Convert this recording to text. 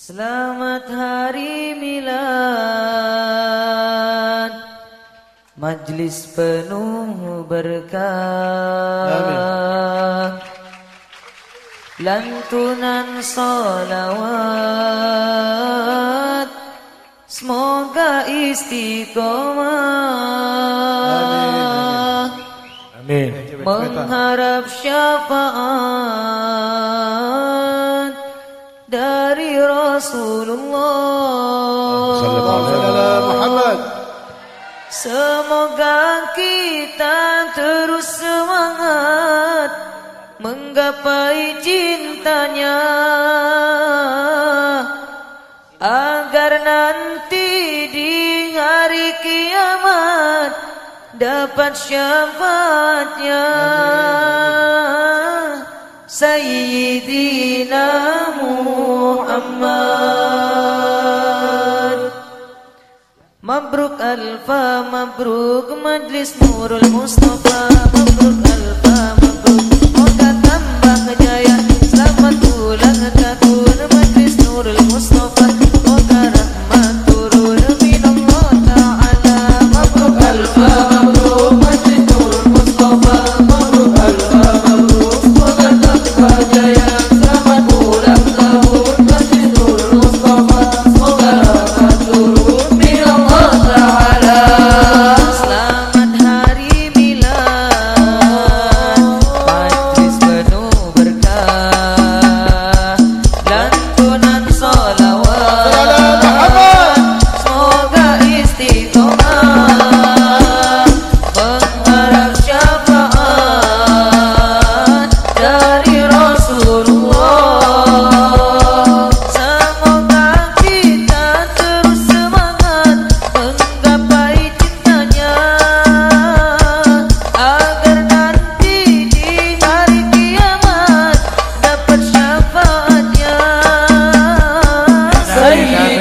Selamat hari milad. Majlis penuh berkah. Lantunan salawat. Semoga istiqomah. Amin. Mengharap syafaat Rasulullah. Muhammad. Semoga kita terus semangat menggapai cintanya agar nanti di hari kiamat dapat syafaatnya سيدنا محمد. مبروك ألف مبروك مجلس نور المصطفى مبروك ألف. 嘿